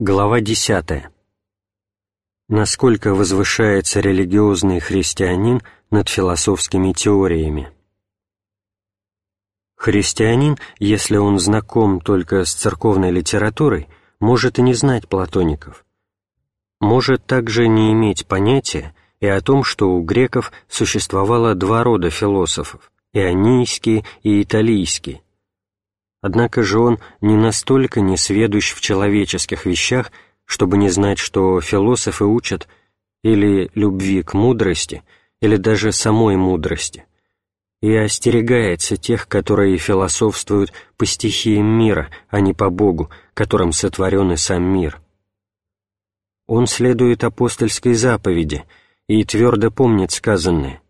Глава 10. Насколько возвышается религиозный христианин над философскими теориями? Христианин, если он знаком только с церковной литературой, может и не знать платоников. Может также не иметь понятия и о том, что у греков существовало два рода философов – ионийские и италийские – Однако же он не настолько несведущ в человеческих вещах, чтобы не знать, что философы учат или любви к мудрости, или даже самой мудрости, и остерегается тех, которые философствуют по стихиям мира, а не по Богу, которым сотворен и сам мир. Он следует апостольской заповеди и твердо помнит сказанное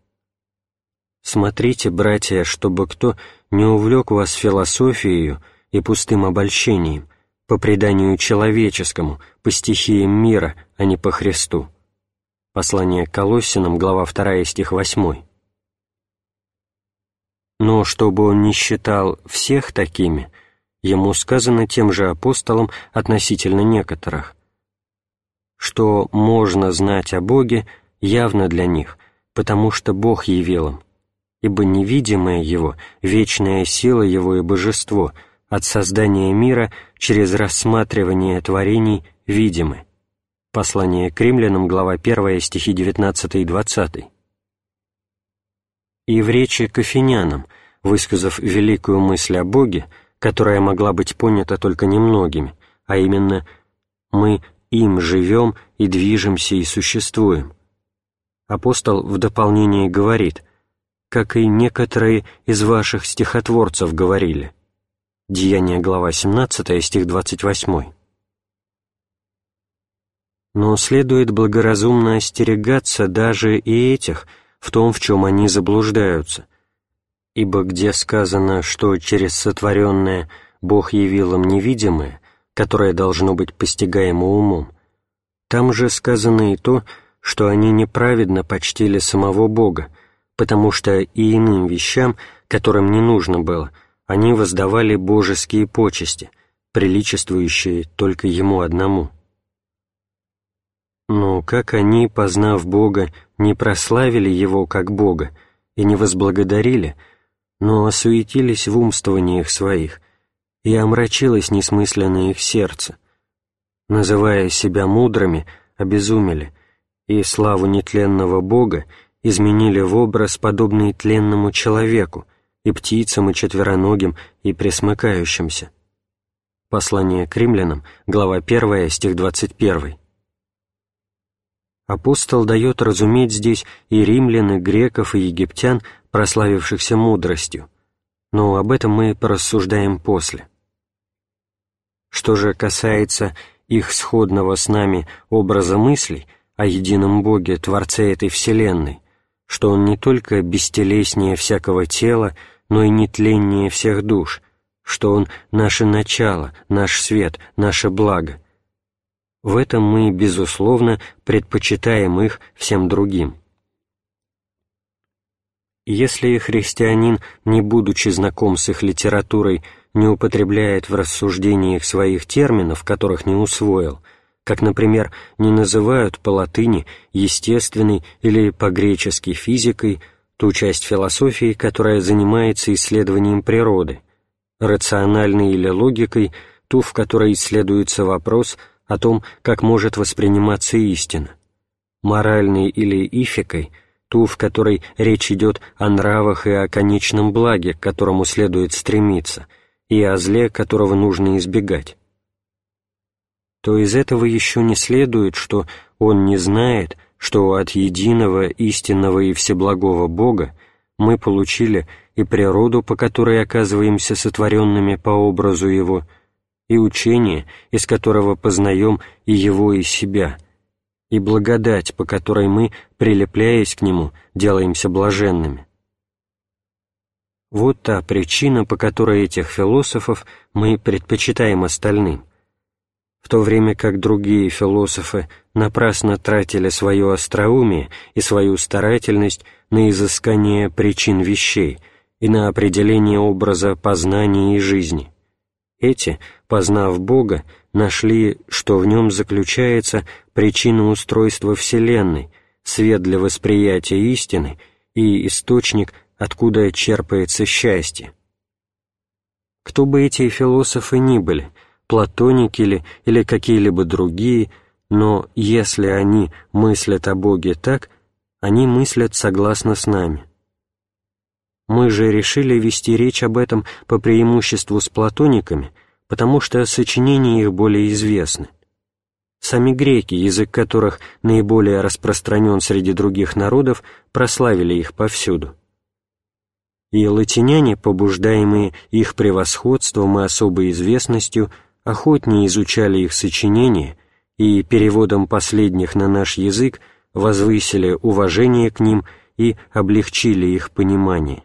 «Смотрите, братья, чтобы кто не увлек вас философией и пустым обольщением, по преданию человеческому, по стихиям мира, а не по Христу». Послание к Колоссянам, глава 2, стих 8. Но чтобы он не считал всех такими, ему сказано тем же апостолом относительно некоторых, что можно знать о Боге явно для них, потому что Бог явил им, ибо невидимое Его, вечная сила Его и божество от создания мира через рассматривание творений видимы. Послание к римлянам, глава 1, стихи 19 и 20. И в речи к афинянам, высказав великую мысль о Боге, которая могла быть понята только немногими, а именно «мы им живем и движемся и существуем», апостол в дополнение говорит – как и некоторые из ваших стихотворцев говорили. Деяние, глава 17, стих 28. Но следует благоразумно остерегаться даже и этих в том, в чем они заблуждаются, ибо где сказано, что через сотворенное Бог явил им невидимое, которое должно быть постигаемо умом, там же сказано и то, что они неправедно почтили самого Бога, потому что и иным вещам, которым не нужно было, они воздавали божеские почести, приличествующие только Ему одному. Но как они, познав Бога, не прославили Его как Бога и не возблагодарили, но осуетились в умствованиях своих, и омрачилось несмысленное их сердце. Называя себя мудрыми, обезумели, и славу нетленного Бога изменили в образ, подобный тленному человеку, и птицам, и четвероногим, и пресмыкающимся. Послание к римлянам, глава 1, стих 21. Апостол дает разуметь здесь и римлян, и греков, и египтян, прославившихся мудростью, но об этом мы порассуждаем после. Что же касается их сходного с нами образа мыслей о едином Боге, Творце этой Вселенной, что он не только бестелеснее всякого тела, но и нетленнее всех душ, что он наше начало, наш свет, наше благо. В этом мы, безусловно, предпочитаем их всем другим. Если христианин, не будучи знаком с их литературой, не употребляет в рассуждениях своих терминов, которых не усвоил, как, например, не называют по латыни естественной или по-гречески физикой ту часть философии, которая занимается исследованием природы, рациональной или логикой ту, в которой исследуется вопрос о том, как может восприниматься истина, моральной или ификой ту, в которой речь идет о нравах и о конечном благе, к которому следует стремиться, и о зле, которого нужно избегать то из этого еще не следует, что он не знает, что от единого, истинного и всеблагого Бога мы получили и природу, по которой оказываемся сотворенными по образу Его, и учение, из которого познаем и Его, и себя, и благодать, по которой мы, прилепляясь к Нему, делаемся блаженными. Вот та причина, по которой этих философов мы предпочитаем остальным – в то время как другие философы напрасно тратили свое остроумие и свою старательность на изыскание причин вещей и на определение образа познания и жизни, Эти, познав Бога, нашли, что в нем заключается причина устройства Вселенной, свет для восприятия истины и источник, откуда черпается счастье. Кто бы эти философы ни были, платоники ли или какие-либо другие, но если они мыслят о Боге так, они мыслят согласно с нами. Мы же решили вести речь об этом по преимуществу с платониками, потому что сочинения их более известны. Сами греки, язык которых наиболее распространен среди других народов, прославили их повсюду. И латиняне, побуждаемые их превосходством и особой известностью, охотнее изучали их сочинения и переводом последних на наш язык возвысили уважение к ним и облегчили их понимание.